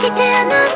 してあなた